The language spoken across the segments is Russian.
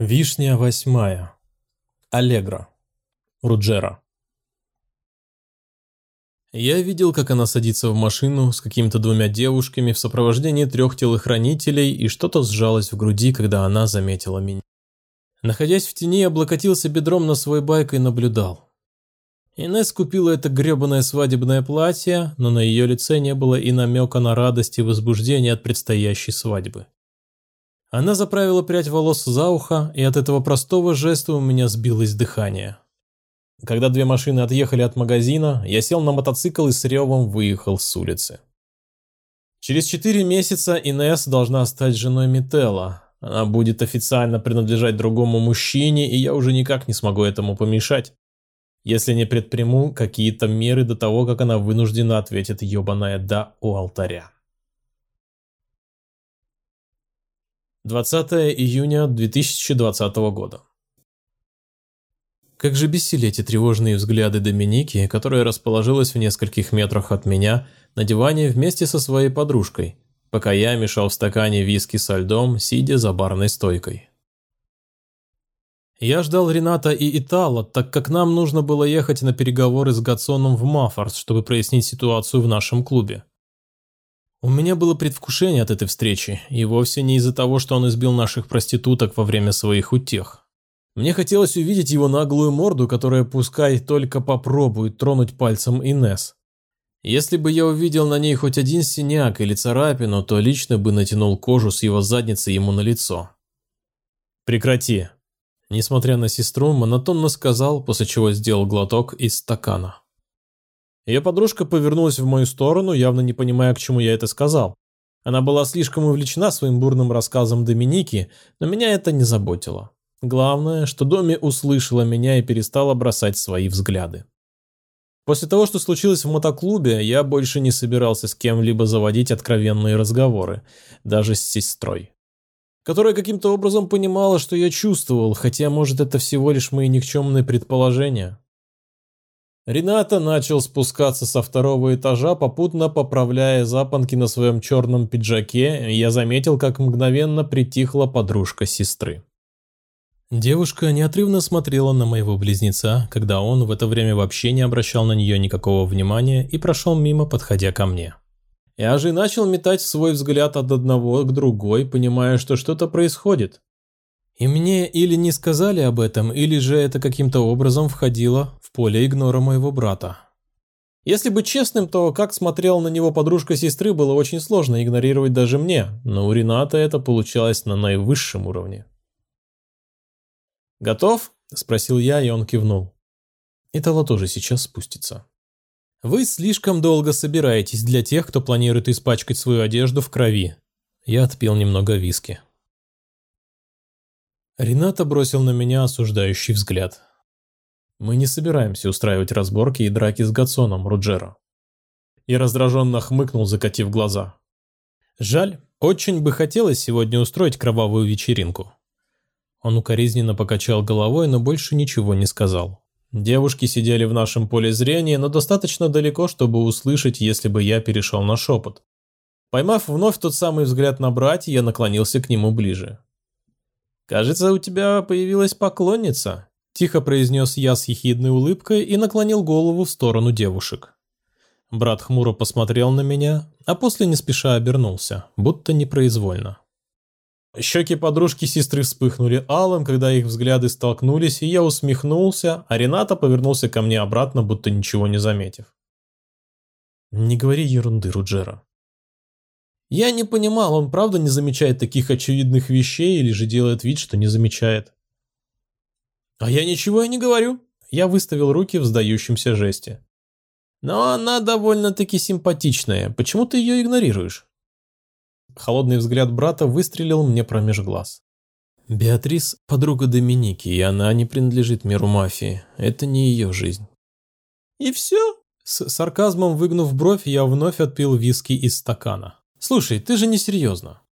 Вишня восьмая. Аллегра. Руджера. Я видел, как она садится в машину с какими-то двумя девушками в сопровождении трех телохранителей, и что-то сжалось в груди, когда она заметила меня. Находясь в тени, облокотился бедром на свой байк и наблюдал. Инесс купила это гребаное свадебное платье, но на ее лице не было и намека на радость и возбуждение от предстоящей свадьбы. Она заправила прядь волос за ухо, и от этого простого жеста у меня сбилось дыхание. Когда две машины отъехали от магазина, я сел на мотоцикл и с ревом выехал с улицы. Через четыре месяца Инесс должна стать женой Мителла. Она будет официально принадлежать другому мужчине, и я уже никак не смогу этому помешать. Если не предприму какие-то меры до того, как она вынуждена ответить ебаная «да» у алтаря. 20 июня 2020 года. Как же бесили эти тревожные взгляды Доминики, которая расположилась в нескольких метрах от меня на диване вместе со своей подружкой, пока я мешал в стакане виски со льдом, сидя за барной стойкой. Я ждал Рената и Итала, так как нам нужно было ехать на переговоры с Гатсоном в Маффорс, чтобы прояснить ситуацию в нашем клубе. У меня было предвкушение от этой встречи, и вовсе не из-за того, что он избил наших проституток во время своих утех. Мне хотелось увидеть его наглую морду, которая пускай только попробует тронуть пальцем Инес. Если бы я увидел на ней хоть один синяк или царапину, то лично бы натянул кожу с его задницы ему на лицо. «Прекрати!» Несмотря на сестру, монотонно сказал, после чего сделал глоток из стакана. Ее подружка повернулась в мою сторону, явно не понимая, к чему я это сказал. Она была слишком увлечена своим бурным рассказом Доминики, но меня это не заботило. Главное, что Доми услышала меня и перестала бросать свои взгляды. После того, что случилось в мотоклубе, я больше не собирался с кем-либо заводить откровенные разговоры, даже с сестрой. Которая каким-то образом понимала, что я чувствовал, хотя, может, это всего лишь мои никчемные предположения. Рената начал спускаться со второго этажа, попутно поправляя запонки на своем черном пиджаке, я заметил, как мгновенно притихла подружка сестры. Девушка неотрывно смотрела на моего близнеца, когда он в это время вообще не обращал на нее никакого внимания и прошел мимо, подходя ко мне. Я же начал метать свой взгляд от одного к другой, понимая, что что-то происходит. И мне или не сказали об этом, или же это каким-то образом входило в поле игнора моего брата. Если быть честным, то как смотрела на него подружка сестры, было очень сложно игнорировать даже мне, но у Рената это получалось на наивысшем уровне. «Готов?» – спросил я, и он кивнул. Итало тоже сейчас спустится. «Вы слишком долго собираетесь для тех, кто планирует испачкать свою одежду в крови». Я отпил немного виски. Рената бросил на меня осуждающий взгляд. «Мы не собираемся устраивать разборки и драки с Гатсоном, Руджеро». И раздраженно хмыкнул, закатив глаза. «Жаль, очень бы хотелось сегодня устроить кровавую вечеринку». Он укоризненно покачал головой, но больше ничего не сказал. Девушки сидели в нашем поле зрения, но достаточно далеко, чтобы услышать, если бы я перешел на шепот. Поймав вновь тот самый взгляд на братья, я наклонился к нему ближе. «Кажется, у тебя появилась поклонница», – тихо произнес я с ехидной улыбкой и наклонил голову в сторону девушек. Брат хмуро посмотрел на меня, а после не спеша обернулся, будто непроизвольно. Щеки подружки сестры вспыхнули алым, когда их взгляды столкнулись, и я усмехнулся, а Рената повернулся ко мне обратно, будто ничего не заметив. «Не говори ерунды, Руджера», я не понимал, он правда не замечает таких очевидных вещей или же делает вид, что не замечает. А я ничего и не говорю. Я выставил руки в сдающемся жесте. Но она довольно-таки симпатичная. Почему ты ее игнорируешь? Холодный взгляд брата выстрелил мне промеж глаз. Беатрис – подруга Доминики, и она не принадлежит миру мафии. Это не ее жизнь. И все? С сарказмом выгнув бровь, я вновь отпил виски из стакана. Слушай, ты же не серьезно.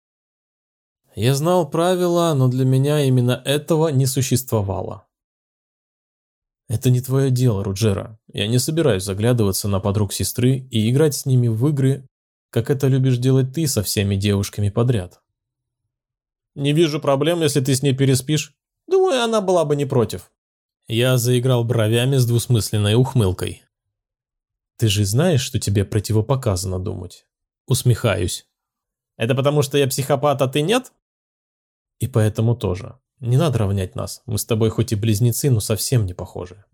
Я знал правила, но для меня именно этого не существовало. Это не твое дело, Руджера. Я не собираюсь заглядываться на подруг сестры и играть с ними в игры, как это любишь делать ты со всеми девушками подряд. Не вижу проблем, если ты с ней переспишь. Думаю, она была бы не против. Я заиграл бровями с двусмысленной ухмылкой. Ты же знаешь, что тебе противопоказано думать. Усмехаюсь. Это потому, что я психопат, а ты нет? И поэтому тоже. Не надо равнять нас. Мы с тобой хоть и близнецы, но совсем не похожи.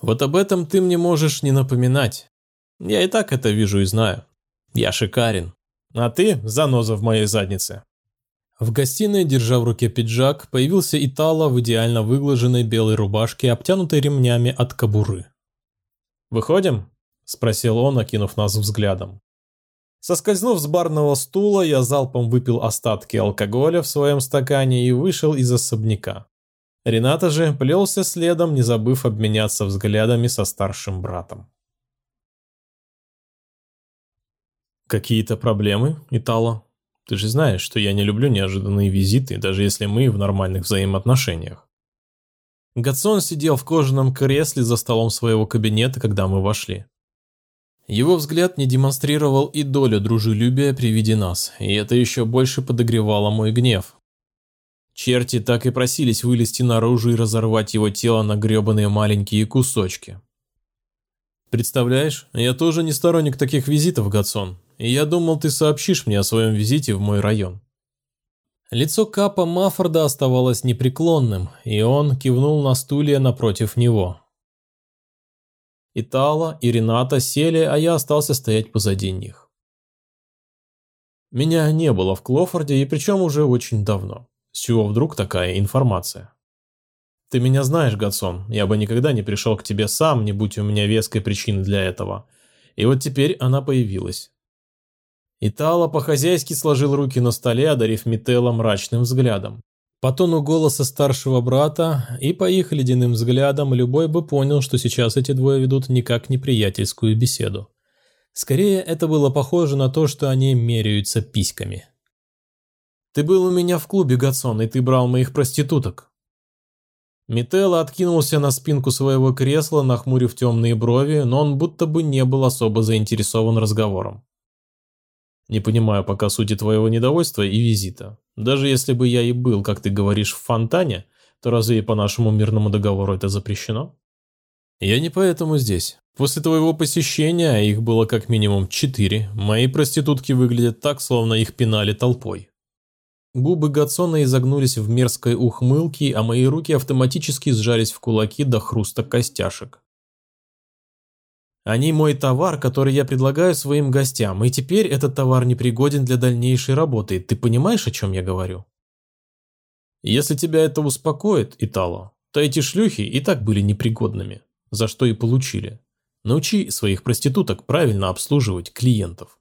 Вот об этом ты мне можешь не напоминать. Я и так это вижу и знаю. Я шикарен. А ты заноза в моей заднице. В гостиной, держа в руке пиджак, появился Итало в идеально выглаженной белой рубашке, обтянутой ремнями от кобуры. «Выходим?» – спросил он, окинув нас взглядом. Соскользнув с барного стула, я залпом выпил остатки алкоголя в своем стакане и вышел из особняка. Рената же плелся следом, не забыв обменяться взглядами со старшим братом. «Какие-то проблемы, Итало? Ты же знаешь, что я не люблю неожиданные визиты, даже если мы в нормальных взаимоотношениях». Гатсон сидел в кожаном кресле за столом своего кабинета, когда мы вошли. Его взгляд не демонстрировал и долю дружелюбия при виде нас, и это еще больше подогревало мой гнев. Черти так и просились вылезти наружу и разорвать его тело на гребаные маленькие кусочки. Представляешь, я тоже не сторонник таких визитов, Гатсон, и я думал, ты сообщишь мне о своем визите в мой район. Лицо Капа Маффорда оставалось непреклонным, и он кивнул на стулья напротив него. Итала и Рената сели, а я остался стоять позади них. Меня не было в Клофорде, и причем уже очень давно. С чего вдруг такая информация? Ты меня знаешь, Гатсон, я бы никогда не пришел к тебе сам, не будь у меня веской причины для этого. И вот теперь она появилась. Итала по-хозяйски сложил руки на столе, одарив Мителла мрачным взглядом. По тону голоса старшего брата и по их ледяным взглядам любой бы понял, что сейчас эти двое ведут никак не приятельскую беседу. Скорее, это было похоже на то, что они меряются письками. «Ты был у меня в клубе, Гатсон, и ты брал моих проституток». Мителло откинулся на спинку своего кресла, нахмурив темные брови, но он будто бы не был особо заинтересован разговором. Не понимаю пока сути твоего недовольства и визита. Даже если бы я и был, как ты говоришь, в фонтане, то разве и по нашему мирному договору это запрещено? Я не поэтому здесь. После твоего посещения, их было как минимум четыре, мои проститутки выглядят так, словно их пинали толпой. Губы Гатсона изогнулись в мерзкой ухмылке, а мои руки автоматически сжались в кулаки до хруста костяшек. Они мой товар, который я предлагаю своим гостям, и теперь этот товар непригоден для дальнейшей работы. Ты понимаешь, о чем я говорю? Если тебя это успокоит, Итало, то эти шлюхи и так были непригодными, за что и получили. Научи своих проституток правильно обслуживать клиентов.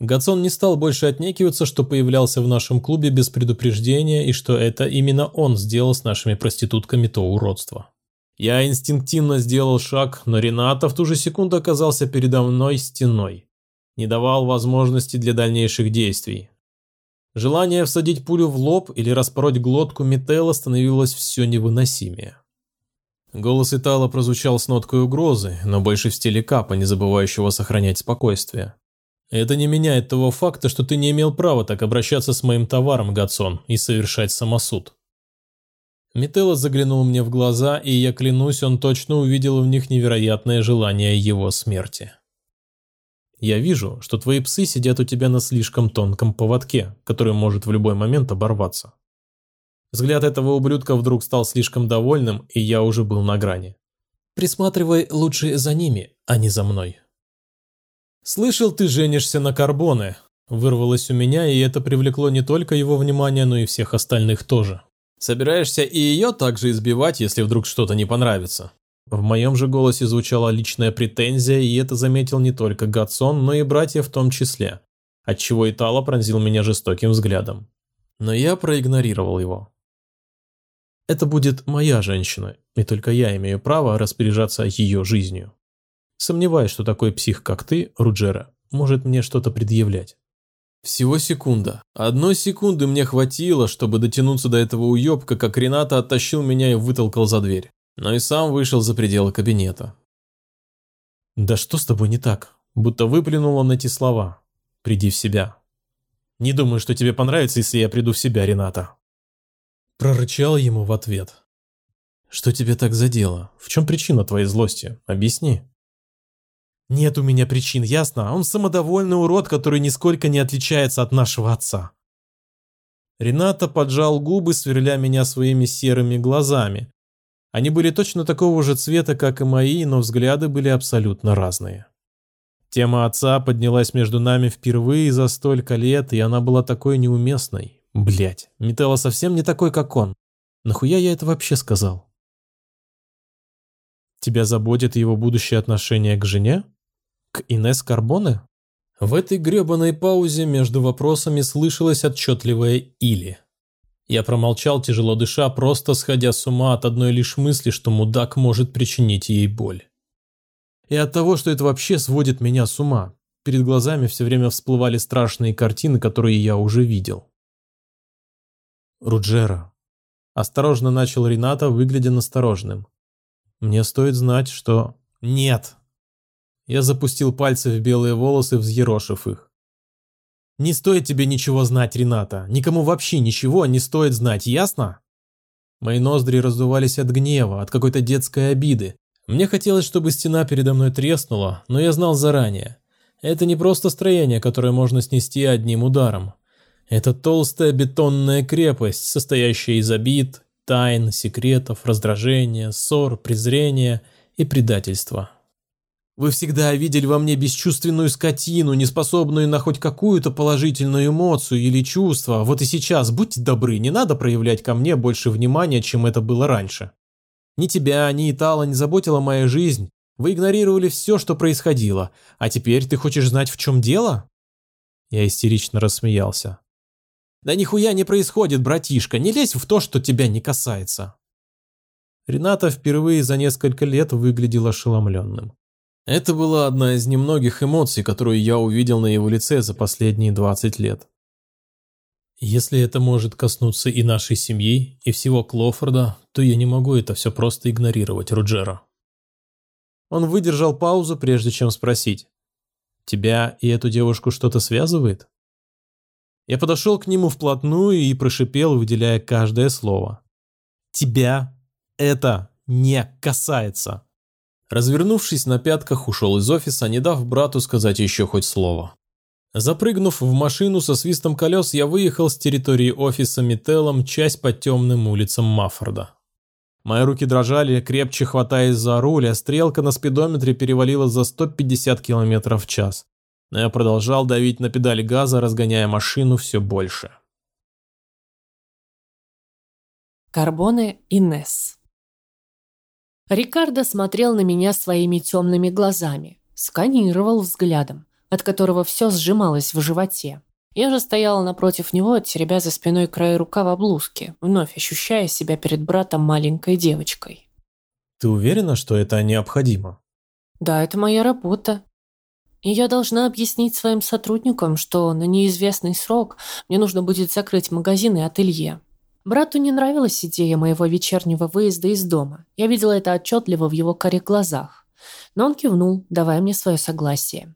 Гацон не стал больше отнекиваться, что появлялся в нашем клубе без предупреждения и что это именно он сделал с нашими проститутками то уродство. Я инстинктивно сделал шаг, но Рената в ту же секунду оказался передо мной стеной. Не давал возможности для дальнейших действий. Желание всадить пулю в лоб или распороть глотку Метелла становилось все невыносимее. Голос Итала прозвучал с ноткой угрозы, но больше в стиле Капа, не забывающего сохранять спокойствие. Это не меняет того факта, что ты не имел права так обращаться с моим товаром, Гатсон, и совершать самосуд. Метелло заглянул мне в глаза, и я клянусь, он точно увидел в них невероятное желание его смерти. Я вижу, что твои псы сидят у тебя на слишком тонком поводке, который может в любой момент оборваться. Взгляд этого ублюдка вдруг стал слишком довольным, и я уже был на грани. Присматривай лучше за ними, а не за мной. «Слышал, ты женишься на Карбоне», – вырвалось у меня, и это привлекло не только его внимание, но и всех остальных тоже. Собираешься и ее также избивать, если вдруг что-то не понравится?» В моем же голосе звучала личная претензия, и это заметил не только Гатсон, но и братья в том числе, отчего Итало пронзил меня жестоким взглядом. Но я проигнорировал его. Это будет моя женщина, и только я имею право распоряжаться ее жизнью. Сомневаюсь, что такой псих, как ты, Руджера, может мне что-то предъявлять. Всего секунда. Одной секунды мне хватило, чтобы дотянуться до этого уёбка, как Рената оттащил меня и вытолкал за дверь. Но и сам вышел за пределы кабинета. «Да что с тобой не так?» Будто выплюнул он эти слова. «Приди в себя». «Не думаю, что тебе понравится, если я приду в себя, Рената». Прорычал ему в ответ. Что тебе так задело? В чем причина твоей злости? Объясни. Нет у меня причин, ясно? Он самодовольный урод, который нисколько не отличается от нашего отца. Рената поджал губы, сверля меня своими серыми глазами. Они были точно такого же цвета, как и мои, но взгляды были абсолютно разные. Тема отца поднялась между нами впервые за столько лет, и она была такой неуместной. Блять, Метелла совсем не такой, как он. Нахуя я это вообще сказал? Тебя заботит его будущее отношение к жене? К Инес Карбоне? В этой гребаной паузе между вопросами слышалось отчетливое «или». Я промолчал, тяжело дыша, просто сходя с ума от одной лишь мысли, что мудак может причинить ей боль. И от того, что это вообще сводит меня с ума. Перед глазами все время всплывали страшные картины, которые я уже видел. Руджера. Осторожно начал Рената, выглядя настороженным. Мне стоит знать, что... Нет, я запустил пальцы в белые волосы, взъерошив их. «Не стоит тебе ничего знать, Рената. Никому вообще ничего не стоит знать, ясно?» Мои ноздри раздувались от гнева, от какой-то детской обиды. Мне хотелось, чтобы стена передо мной треснула, но я знал заранее. Это не просто строение, которое можно снести одним ударом. Это толстая бетонная крепость, состоящая из обид, тайн, секретов, раздражения, ссор, презрения и предательства. Вы всегда видели во мне бесчувственную скотину, неспособную на хоть какую-то положительную эмоцию или чувство. Вот и сейчас, будьте добры, не надо проявлять ко мне больше внимания, чем это было раньше. Ни тебя, ни Итала не заботила моя жизнь. Вы игнорировали все, что происходило. А теперь ты хочешь знать, в чем дело?» Я истерично рассмеялся. «Да нихуя не происходит, братишка, не лезь в то, что тебя не касается». Рената впервые за несколько лет выглядел ошеломленным. Это была одна из немногих эмоций, которую я увидел на его лице за последние 20 лет. Если это может коснуться и нашей семьи, и всего Клофорда, то я не могу это все просто игнорировать, Руджера. Он выдержал паузу, прежде чем спросить. «Тебя и эту девушку что-то связывает?» Я подошел к нему вплотную и прошипел, выделяя каждое слово. «Тебя это не касается!» Развернувшись на пятках, ушел из офиса, не дав брату сказать еще хоть слово. Запрыгнув в машину со свистом колес, я выехал с территории офиса Метеллом часть по темным улицам Маффорда. Мои руки дрожали, крепче хватаясь за руль, а стрелка на спидометре перевалила за 150 км в час. Но я продолжал давить на педаль газа, разгоняя машину все больше. Карбоне Инес Рикардо смотрел на меня своими темными глазами, сканировал взглядом, от которого все сжималось в животе. Я же стояла напротив него, теребя за спиной край рукава блузки, вновь ощущая себя перед братом маленькой девочкой. «Ты уверена, что это необходимо?» «Да, это моя работа. И я должна объяснить своим сотрудникам, что на неизвестный срок мне нужно будет закрыть магазин и ателье. Брату не нравилась идея моего вечернего выезда из дома. Я видела это отчетливо в его корих глазах. Но он кивнул, давая мне свое согласие.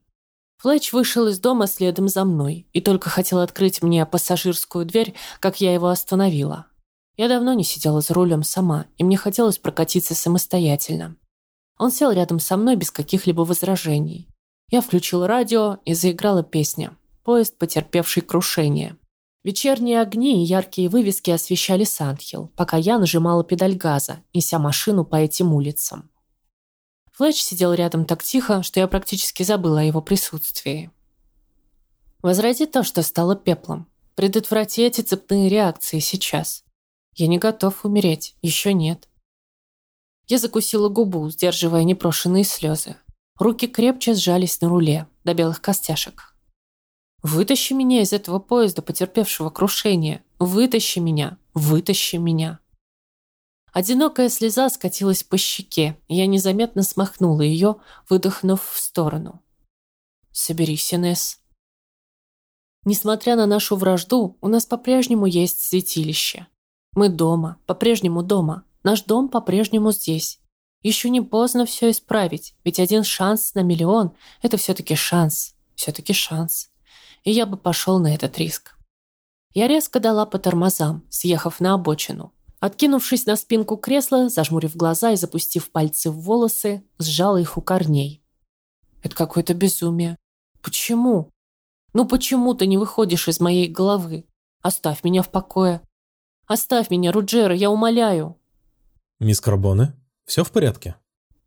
Флетч вышел из дома следом за мной и только хотел открыть мне пассажирскую дверь, как я его остановила. Я давно не сидела за рулем сама, и мне хотелось прокатиться самостоятельно. Он сел рядом со мной без каких-либо возражений. Я включила радио и заиграла песня «Поезд, потерпевший крушение». Вечерние огни и яркие вывески освещали Сандхилл, пока я нажимала педаль газа, неся машину по этим улицам. Флетч сидел рядом так тихо, что я практически забыла о его присутствии. Возроди то, что стало пеплом. Предотврати эти цепные реакции сейчас. Я не готов умереть, еще нет. Я закусила губу, сдерживая непрошенные слезы. Руки крепче сжались на руле, до белых костяшек. Вытащи меня из этого поезда, потерпевшего крушение. Вытащи меня. Вытащи меня. Одинокая слеза скатилась по щеке, я незаметно смахнула ее, выдохнув в сторону. «Соберись, Инесс». Несмотря на нашу вражду, у нас по-прежнему есть святилище. Мы дома, по-прежнему дома. Наш дом по-прежнему здесь. Еще не поздно все исправить, ведь один шанс на миллион – это все-таки шанс. Все-таки шанс и я бы пошел на этот риск. Я резко дала по тормозам, съехав на обочину. Откинувшись на спинку кресла, зажмурив глаза и запустив пальцы в волосы, сжала их у корней. Это какое-то безумие. Почему? Ну почему ты не выходишь из моей головы? Оставь меня в покое. Оставь меня, Руджера, я умоляю. Мисс Карбоне, все в порядке?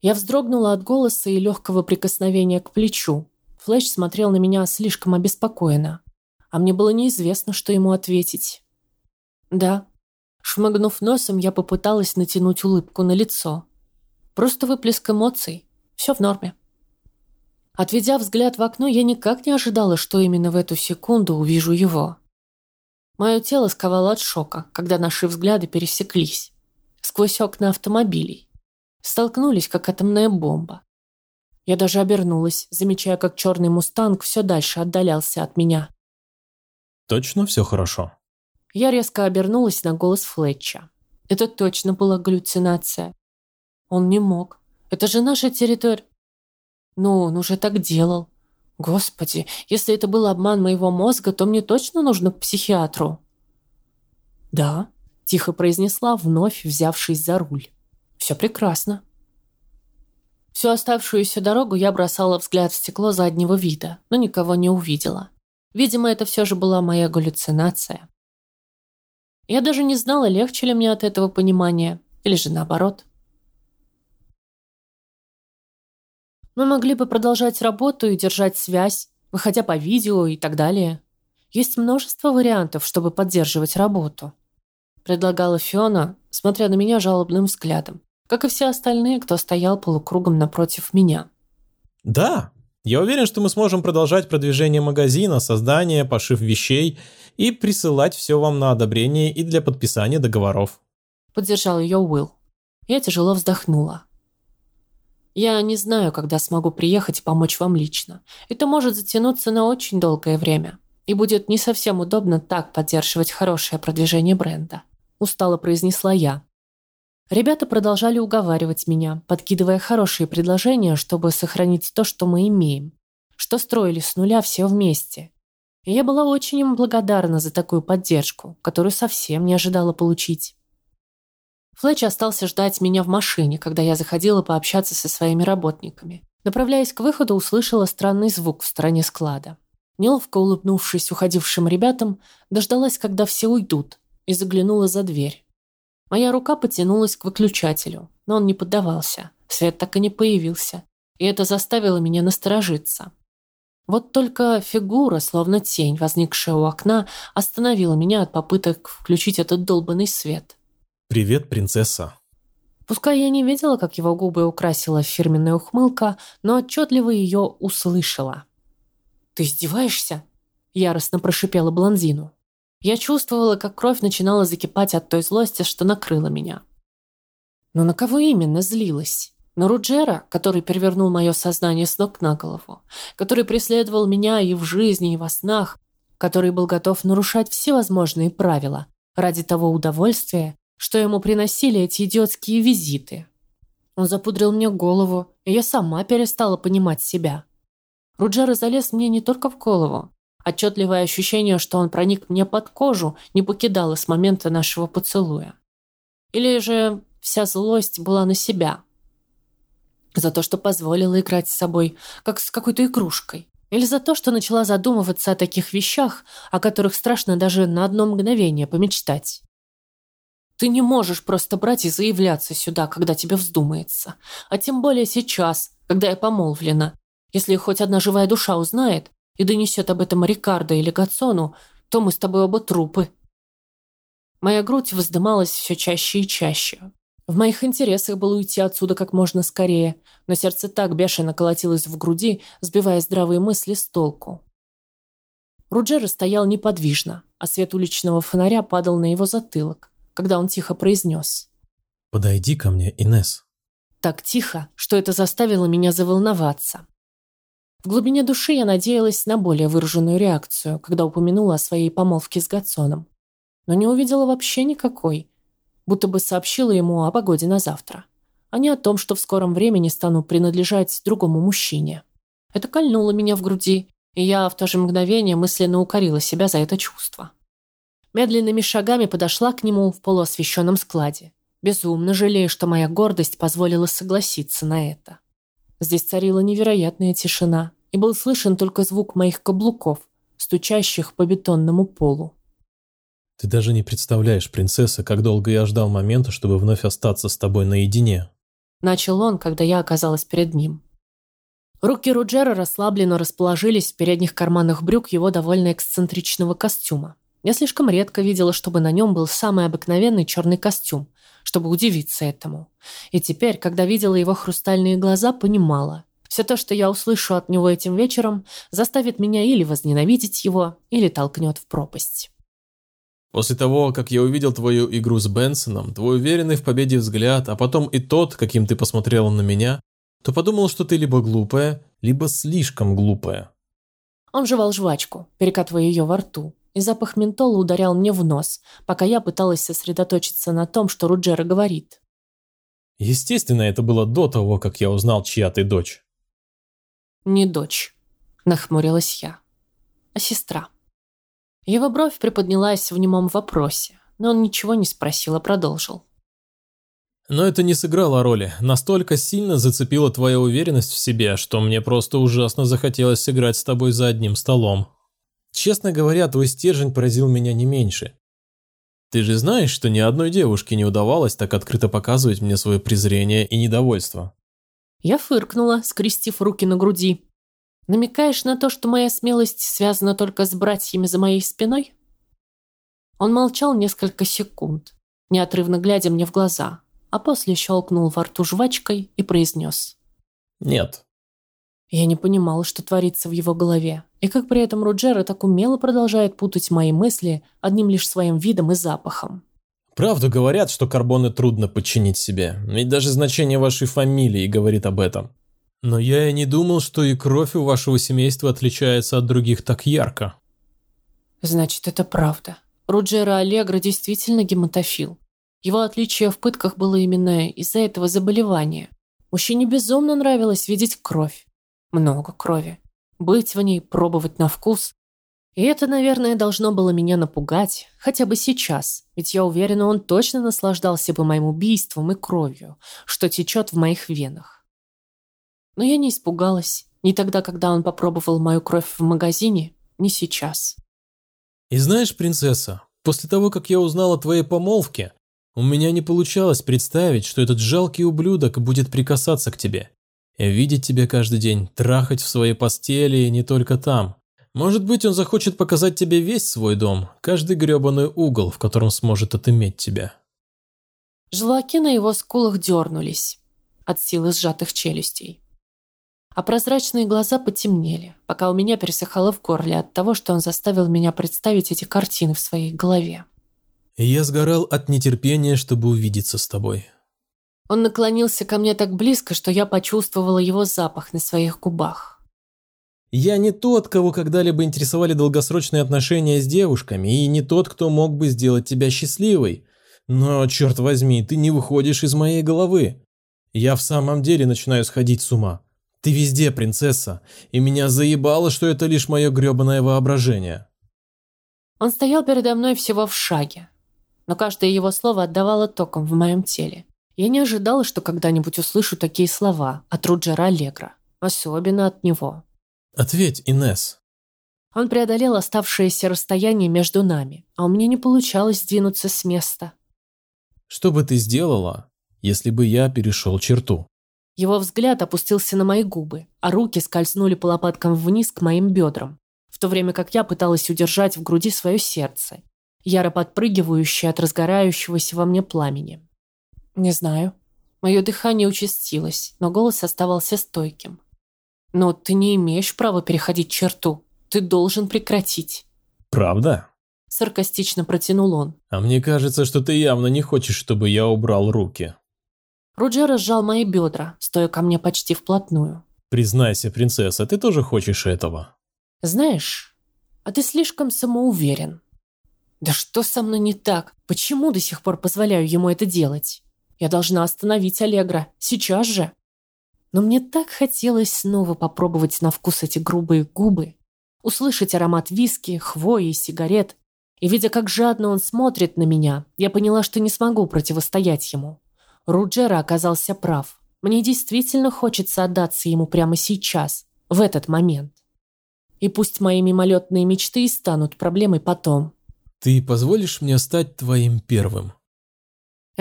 Я вздрогнула от голоса и легкого прикосновения к плечу. Флэш смотрел на меня слишком обеспокоенно, а мне было неизвестно, что ему ответить. «Да». Шмыгнув носом, я попыталась натянуть улыбку на лицо. Просто выплеск эмоций. Все в норме. Отведя взгляд в окно, я никак не ожидала, что именно в эту секунду увижу его. Мое тело сковало от шока, когда наши взгляды пересеклись. Сквозь окна автомобилей. Столкнулись, как атомная бомба. Я даже обернулась, замечая, как черный мустанг все дальше отдалялся от меня. «Точно все хорошо?» Я резко обернулась на голос Флетча. Это точно была галлюцинация. Он не мог. Это же наша территория. Ну, он уже так делал. Господи, если это был обман моего мозга, то мне точно нужно к психиатру. Да, тихо произнесла, вновь взявшись за руль. Все прекрасно. Всю оставшуюся дорогу я бросала взгляд в стекло заднего вида, но никого не увидела. Видимо, это все же была моя галлюцинация. Я даже не знала, легче ли мне от этого понимания, или же наоборот. Мы могли бы продолжать работу и держать связь, выходя по видео и так далее. Есть множество вариантов, чтобы поддерживать работу. Предлагала Фиона, смотря на меня жалобным взглядом как и все остальные, кто стоял полукругом напротив меня. Да, я уверен, что мы сможем продолжать продвижение магазина, создание, пошив вещей и присылать все вам на одобрение и для подписания договоров. Поддержал ее Уилл. Я тяжело вздохнула. Я не знаю, когда смогу приехать и помочь вам лично. Это может затянуться на очень долгое время. И будет не совсем удобно так поддерживать хорошее продвижение бренда. Устало произнесла я. Ребята продолжали уговаривать меня, подкидывая хорошие предложения, чтобы сохранить то, что мы имеем, что строили с нуля все вместе. И я была очень им благодарна за такую поддержку, которую совсем не ожидала получить. Флетч остался ждать меня в машине, когда я заходила пообщаться со своими работниками. Направляясь к выходу, услышала странный звук в стороне склада. Неловко улыбнувшись уходившим ребятам, дождалась, когда все уйдут, и заглянула за дверь. Моя рука потянулась к выключателю, но он не поддавался. Свет так и не появился, и это заставило меня насторожиться. Вот только фигура, словно тень, возникшая у окна, остановила меня от попыток включить этот долбанный свет. «Привет, принцесса». Пускай я не видела, как его губы украсила фирменная ухмылка, но отчетливо ее услышала. «Ты издеваешься?» – яростно прошипела блондину. Я чувствовала, как кровь начинала закипать от той злости, что накрыла меня. Но на кого именно злилась? На Руджера, который перевернул мое сознание с ног на голову, который преследовал меня и в жизни, и во снах, который был готов нарушать все возможные правила ради того удовольствия, что ему приносили эти идиотские визиты. Он запудрил мне голову, и я сама перестала понимать себя. Руджера залез мне не только в голову, Отчетливое ощущение, что он проник мне под кожу, не покидало с момента нашего поцелуя. Или же вся злость была на себя. За то, что позволила играть с собой, как с какой-то игрушкой. Или за то, что начала задумываться о таких вещах, о которых страшно даже на одно мгновение помечтать. Ты не можешь просто брать и заявляться сюда, когда тебе вздумается. А тем более сейчас, когда я помолвлена. Если хоть одна живая душа узнает, и донесет об этом Рикардо или Гацону, то мы с тобой оба трупы. Моя грудь вздымалась все чаще и чаще. В моих интересах было уйти отсюда как можно скорее, но сердце так бешено колотилось в груди, сбивая здравые мысли с толку. Руджера стоял неподвижно, а свет уличного фонаря падал на его затылок, когда он тихо произнес. «Подойди ко мне, Инес. Так тихо, что это заставило меня заволноваться. В глубине души я надеялась на более выраженную реакцию, когда упомянула о своей помолвке с Гатсоном. Но не увидела вообще никакой. Будто бы сообщила ему о погоде на завтра. А не о том, что в скором времени стану принадлежать другому мужчине. Это кольнуло меня в груди, и я в то же мгновение мысленно укорила себя за это чувство. Медленными шагами подошла к нему в полуосвещенном складе. Безумно жалею, что моя гордость позволила согласиться на это. Здесь царила невероятная тишина, и был слышен только звук моих каблуков, стучащих по бетонному полу. «Ты даже не представляешь, принцесса, как долго я ждал момента, чтобы вновь остаться с тобой наедине», Начал он, когда я оказалась перед ним. Руки Руджера расслабленно расположились в передних карманах брюк его довольно эксцентричного костюма. Я слишком редко видела, чтобы на нем был самый обыкновенный черный костюм, чтобы удивиться этому. И теперь, когда видела его хрустальные глаза, понимала. Все то, что я услышу от него этим вечером, заставит меня или возненавидеть его, или толкнет в пропасть. После того, как я увидел твою игру с Бенсоном, твой уверенный в победе взгляд, а потом и тот, каким ты посмотрела на меня, то подумал, что ты либо глупая, либо слишком глупая. Он жевал жвачку, перекатывая ее во рту, и запах ментола ударял мне в нос, пока я пыталась сосредоточиться на том, что Руджера говорит. Естественно, это было до того, как я узнал, чья ты дочь. «Не дочь», — нахмурилась я, — «а сестра». Его бровь приподнялась в немом вопросе, но он ничего не спросил, а продолжил. Но это не сыграло роли. Настолько сильно зацепила твоя уверенность в себе, что мне просто ужасно захотелось сыграть с тобой за одним столом. Честно говоря, твой стержень поразил меня не меньше. Ты же знаешь, что ни одной девушке не удавалось так открыто показывать мне свое презрение и недовольство. Я фыркнула, скрестив руки на груди. Намекаешь на то, что моя смелость связана только с братьями за моей спиной? Он молчал несколько секунд, неотрывно глядя мне в глаза, а после щелкнул во рту жвачкой и произнес. «Нет». Я не понимала, что творится в его голове, и как при этом Руджера так умело продолжает путать мои мысли одним лишь своим видом и запахом. Правду говорят, что карбоны трудно подчинить себе, ведь даже значение вашей фамилии говорит об этом. Но я и не думал, что и кровь у вашего семейства отличается от других так ярко. Значит, это правда. Руджера Аллегро действительно гематофил. Его отличие в пытках было именно из-за этого заболевания. Мужчине безумно нравилось видеть кровь. Много крови. Быть в ней, пробовать на вкус. И это, наверное, должно было меня напугать, хотя бы сейчас, ведь я уверена, он точно наслаждался бы моим убийством и кровью, что течет в моих венах. Но я не испугалась. Ни тогда, когда он попробовал мою кровь в магазине, ни сейчас. И знаешь, принцесса, после того, как я узнал о твоей помолвке, у меня не получалось представить, что этот жалкий ублюдок будет прикасаться к тебе. Видеть тебя каждый день, трахать в своей постели и не только там. Может быть, он захочет показать тебе весь свой дом, каждый грёбаный угол, в котором сможет отыметь тебя. Желаки на его скулах дернулись от силы сжатых челюстей а прозрачные глаза потемнели, пока у меня пересыхало в горле от того, что он заставил меня представить эти картины в своей голове. «Я сгорал от нетерпения, чтобы увидеться с тобой». Он наклонился ко мне так близко, что я почувствовала его запах на своих губах. «Я не тот, кого когда-либо интересовали долгосрочные отношения с девушками, и не тот, кто мог бы сделать тебя счастливой. Но, черт возьми, ты не выходишь из моей головы. Я в самом деле начинаю сходить с ума. Ты везде, принцесса, и меня заебало, что это лишь мое гребаное воображение. Он стоял передо мной всего в шаге, но каждое его слово отдавало током в моем теле. Я не ожидала, что когда-нибудь услышу такие слова от Руджера Аллегра, особенно от него. «Ответь, Инес. Он преодолел оставшееся расстояние между нами, а у меня не получалось двинуться с места. «Что бы ты сделала, если бы я перешел черту?» Его взгляд опустился на мои губы, а руки скользнули по лопаткам вниз к моим бедрам, в то время как я пыталась удержать в груди свое сердце, яро подпрыгивающее от разгорающегося во мне пламени. Не знаю. Мое дыхание участилось, но голос оставался стойким. Но ты не имеешь права переходить черту. Ты должен прекратить. Правда? Саркастично протянул он. А мне кажется, что ты явно не хочешь, чтобы я убрал руки. Руджера сжал мои бедра, стоя ко мне почти вплотную. «Признайся, принцесса, ты тоже хочешь этого?» «Знаешь, а ты слишком самоуверен». «Да что со мной не так? Почему до сих пор позволяю ему это делать? Я должна остановить Аллегра. Сейчас же». Но мне так хотелось снова попробовать на вкус эти грубые губы, услышать аромат виски, хвои и сигарет И видя, как жадно он смотрит на меня, я поняла, что не смогу противостоять ему. Руджера оказался прав. Мне действительно хочется отдаться ему прямо сейчас, в этот момент. И пусть мои мимолетные мечты и станут проблемой потом. «Ты позволишь мне стать твоим первым?»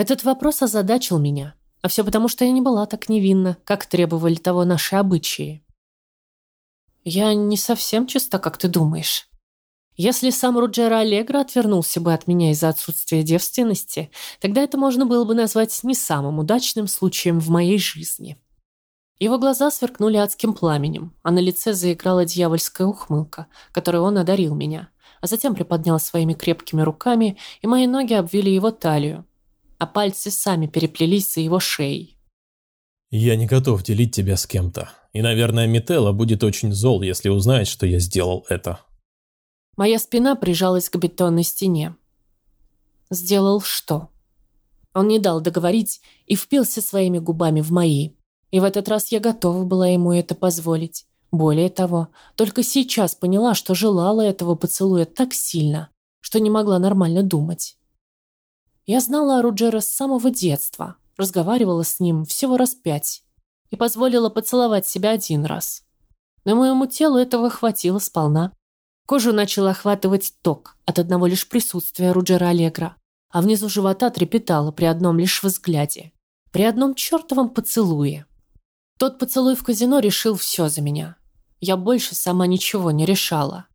Этот вопрос озадачил меня. А все потому, что я не была так невинна, как требовали того наши обычаи. Я не совсем чиста, как ты думаешь. Если сам Руджера Аллегро отвернулся бы от меня из-за отсутствия девственности, тогда это можно было бы назвать не самым удачным случаем в моей жизни. Его глаза сверкнули адским пламенем, а на лице заиграла дьявольская ухмылка, которой он одарил меня, а затем приподнял своими крепкими руками, и мои ноги обвили его талию, а пальцы сами переплелись за его шеей. «Я не готов делить тебя с кем-то. И, наверное, Мителла будет очень зол, если узнает, что я сделал это». Моя спина прижалась к бетонной стене. Сделал что? Он не дал договорить и впился своими губами в мои. И в этот раз я готова была ему это позволить. Более того, только сейчас поняла, что желала этого поцелуя так сильно, что не могла нормально думать. Я знала о Руджера с самого детства, разговаривала с ним всего раз пять и позволила поцеловать себя один раз. Но моему телу этого хватило сполна. Кожу начал охватывать ток от одного лишь присутствия Руджера Аллегра, а внизу живота трепетало при одном лишь взгляде, при одном чертовом поцелуе. Тот поцелуй в казино решил все за меня. Я больше сама ничего не решала.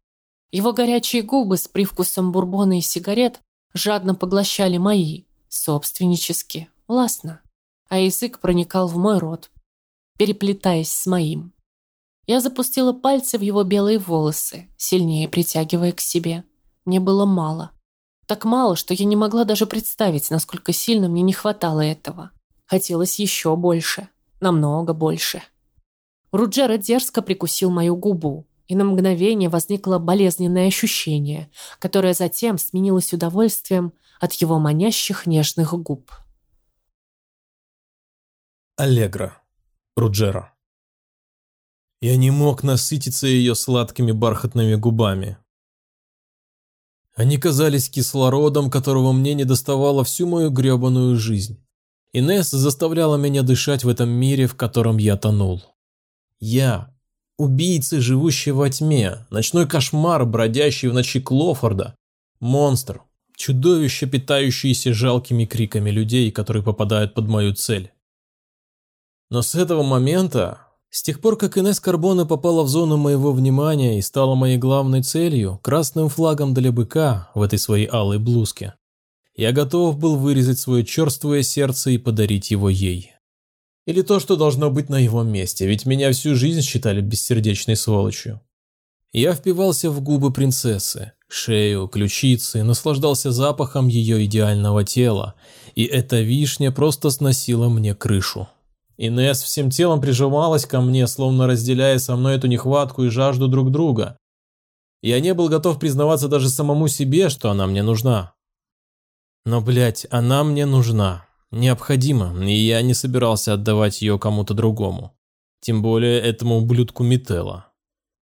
Его горячие губы с привкусом бурбона и сигарет жадно поглощали мои, собственнически, властно, а язык проникал в мой рот, переплетаясь с моим. Я запустила пальцы в его белые волосы, сильнее притягивая к себе. Мне было мало. Так мало, что я не могла даже представить, насколько сильно мне не хватало этого. Хотелось еще больше, намного больше. Руджера дерзко прикусил мою губу, и на мгновение возникло болезненное ощущение, которое затем сменилось удовольствием от его манящих нежных губ. Аллегра. Руджера. Я не мог насытиться ее сладкими бархатными губами. Они казались кислородом, которого мне не доставало всю мою гребаную жизнь. Инесс заставляла меня дышать в этом мире, в котором я тонул. Я Убийцы, живущие во тьме, ночной кошмар, бродящий в ночи Клофорда, монстр, чудовище, питающееся жалкими криками людей, которые попадают под мою цель. Но с этого момента, с тех пор, как Инесс Карбона попала в зону моего внимания и стала моей главной целью, красным флагом для быка в этой своей алой блузке, я готов был вырезать свое черствое сердце и подарить его ей. Или то, что должно быть на его месте, ведь меня всю жизнь считали бессердечной сволочью. Я впивался в губы принцессы, шею, ключицы, наслаждался запахом ее идеального тела, и эта вишня просто сносила мне крышу. Инесс всем телом прижималась ко мне, словно разделяя со мной эту нехватку и жажду друг друга. Я не был готов признаваться даже самому себе, что она мне нужна. Но, блядь, она мне нужна. Необходимо, и я не собирался отдавать ее кому-то другому. Тем более этому ублюдку Мителла.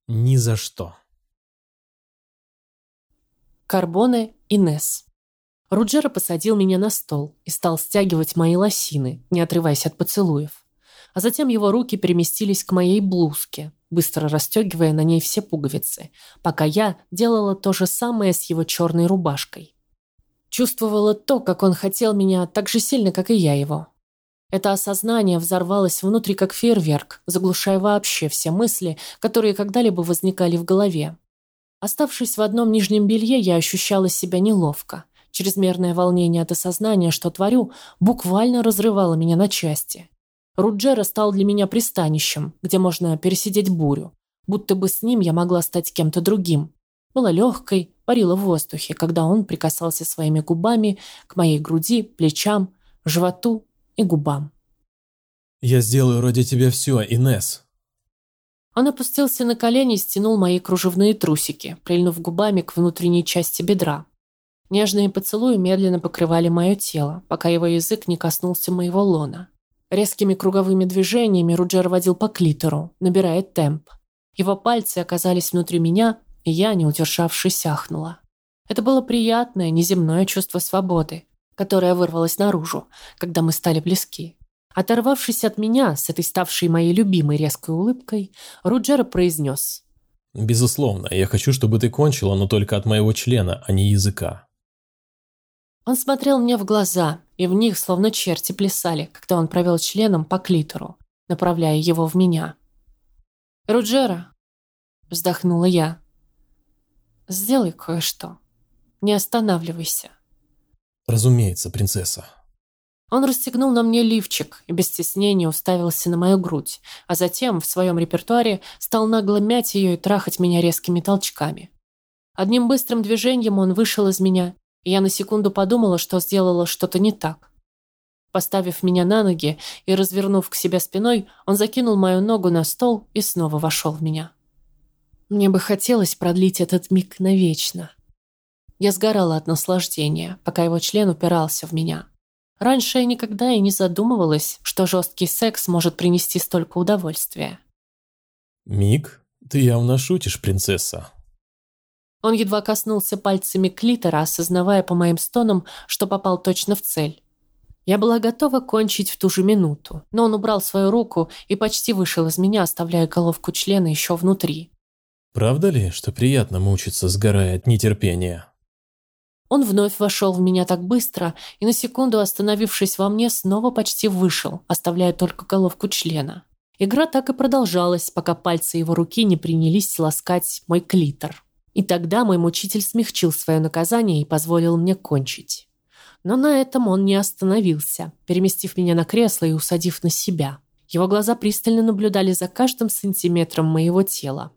Ни за что. Карбоне и Несс. Руджера посадил меня на стол и стал стягивать мои лосины, не отрываясь от поцелуев. А затем его руки переместились к моей блузке, быстро расстегивая на ней все пуговицы, пока я делала то же самое с его черной рубашкой. Чувствовала то, как он хотел меня так же сильно, как и я его. Это осознание взорвалось внутри как фейерверк, заглушая вообще все мысли, которые когда-либо возникали в голове. Оставшись в одном нижнем белье, я ощущала себя неловко. Чрезмерное волнение от осознания, что творю, буквально разрывало меня на части. Руджера стал для меня пристанищем, где можно пересидеть бурю. Будто бы с ним я могла стать кем-то другим. Была легкой, парила в воздухе, когда он прикасался своими губами к моей груди, плечам, животу и губам. «Я сделаю ради тебя все, Инес. Он опустился на колени и стянул мои кружевные трусики, прильнув губами к внутренней части бедра. Нежные поцелуи медленно покрывали мое тело, пока его язык не коснулся моего лона. Резкими круговыми движениями Руджер водил по клитору, набирая темп. Его пальцы оказались внутри меня, и я, не удержавшись, ахнула. Это было приятное, неземное чувство свободы, которое вырвалось наружу, когда мы стали близки. Оторвавшись от меня с этой ставшей моей любимой резкой улыбкой, Руджера произнес. «Безусловно, я хочу, чтобы ты кончила, но только от моего члена, а не языка». Он смотрел мне в глаза, и в них словно черти плясали, когда он провел членом по клитору, направляя его в меня. «Руджера», — вздохнула я, — «сделай кое-что. Не останавливайся». «Разумеется, принцесса». Он расстегнул на мне лифчик и без стеснения уставился на мою грудь, а затем в своем репертуаре стал нагло мять ее и трахать меня резкими толчками. Одним быстрым движением он вышел из меня, и я на секунду подумала, что сделала что-то не так. Поставив меня на ноги и развернув к себе спиной, он закинул мою ногу на стол и снова вошел в меня. Мне бы хотелось продлить этот миг навечно. Я сгорала от наслаждения, пока его член упирался в меня. Раньше я никогда и не задумывалась, что жесткий секс может принести столько удовольствия. «Мик, ты явно шутишь, принцесса». Он едва коснулся пальцами клитора, осознавая по моим стонам, что попал точно в цель. Я была готова кончить в ту же минуту, но он убрал свою руку и почти вышел из меня, оставляя головку члена еще внутри. «Правда ли, что приятно мучиться, сгорая от нетерпения?» Он вновь вошел в меня так быстро и на секунду, остановившись во мне, снова почти вышел, оставляя только головку члена. Игра так и продолжалась, пока пальцы его руки не принялись ласкать мой клитор. И тогда мой мучитель смягчил свое наказание и позволил мне кончить. Но на этом он не остановился, переместив меня на кресло и усадив на себя. Его глаза пристально наблюдали за каждым сантиметром моего тела.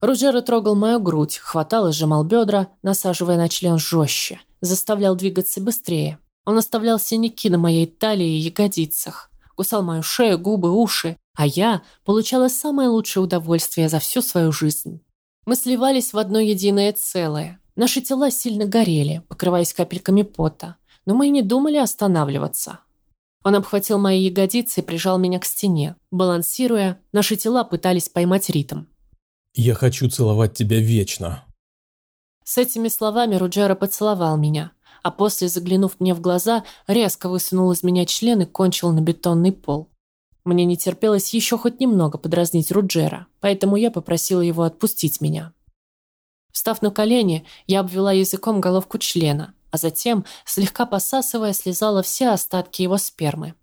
Руджера трогал мою грудь, хватал и сжимал бедра, насаживая на член жестче, заставлял двигаться быстрее. Он оставлял синяки на моей талии и ягодицах, кусал мою шею, губы, уши, а я получала самое лучшее удовольствие за всю свою жизнь. Мы сливались в одно единое целое. Наши тела сильно горели, покрываясь капельками пота но мы не думали останавливаться. Он обхватил мои ягодицы и прижал меня к стене. Балансируя, наши тела пытались поймать ритм. «Я хочу целовать тебя вечно». С этими словами Руджера поцеловал меня, а после, заглянув мне в глаза, резко высунул из меня член и кончил на бетонный пол. Мне не терпелось еще хоть немного подразнить Руджера, поэтому я попросила его отпустить меня. Встав на колени, я обвела языком головку члена, а затем, слегка посасывая, слезала все остатки его спермы.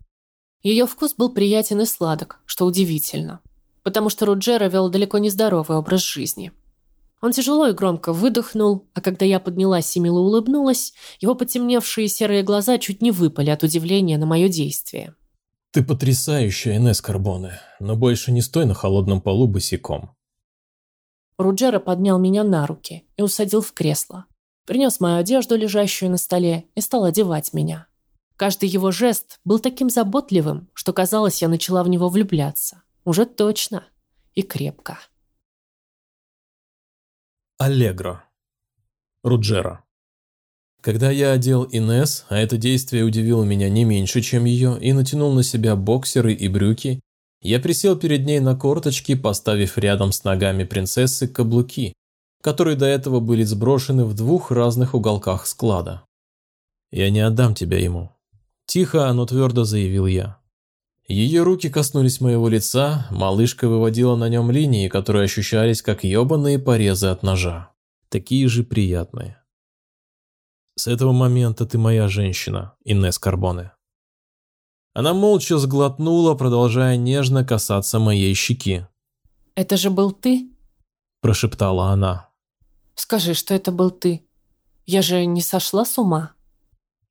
Ее вкус был приятен и сладок, что удивительно, потому что Руджера вел далеко не здоровый образ жизни. Он тяжело и громко выдохнул, а когда я поднялась и мило улыбнулась, его потемневшие серые глаза чуть не выпали от удивления на мое действие. «Ты потрясающая, Инесс Карбоне, но больше не стой на холодном полу босиком». Руджера поднял меня на руки и усадил в кресло, принес мою одежду, лежащую на столе, и стал одевать меня. Каждый его жест был таким заботливым, что казалось, я начала в него влюбляться. Уже точно. И крепко. Аллегро. Руджера. Когда я одел Инес, а это действие удивило меня не меньше, чем ее, и натянул на себя боксеры и брюки, я присел перед ней на корточки, поставив рядом с ногами принцессы каблуки, которые до этого были сброшены в двух разных уголках склада. «Я не отдам тебя ему», – тихо, но твердо заявил я. Ее руки коснулись моего лица, малышка выводила на нем линии, которые ощущались как ебаные порезы от ножа. Такие же приятные. С этого момента ты моя женщина, Инесс Карбоне. Она молча сглотнула, продолжая нежно касаться моей щеки. «Это же был ты?» – прошептала она. Скажи, что это был ты. Я же не сошла с ума?»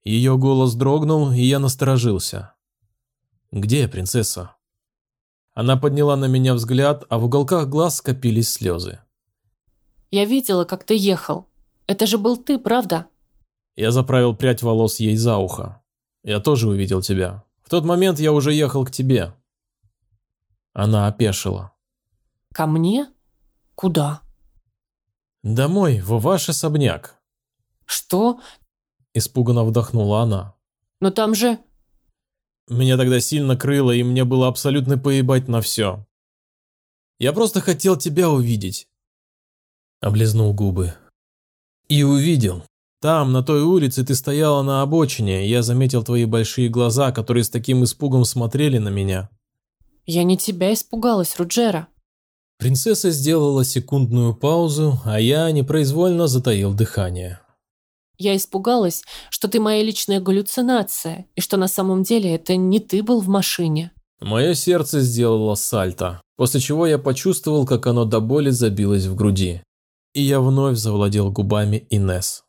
Ее голос дрогнул, и я насторожился. «Где принцесса?» Она подняла на меня взгляд, а в уголках глаз скопились слезы. «Я видела, как ты ехал. Это же был ты, правда?» Я заправил прядь волос ей за ухо. «Я тоже увидел тебя. В тот момент я уже ехал к тебе». Она опешила. «Ко мне? Куда?» «Домой, в ваш особняк». «Что?» – испуганно вдохнула она. «Но там же...» Меня тогда сильно крыло, и мне было абсолютно поебать на все. Я просто хотел тебя увидеть. Облизнул губы. И увидел. Там, на той улице, ты стояла на обочине, я заметил твои большие глаза, которые с таким испугом смотрели на меня. Я не тебя испугалась, Руджера. Принцесса сделала секундную паузу, а я непроизвольно затаил дыхание. Я испугалась, что ты моя личная галлюцинация, и что на самом деле это не ты был в машине. Мое сердце сделало сальто, после чего я почувствовал, как оно до боли забилось в груди. И я вновь завладел губами Инес.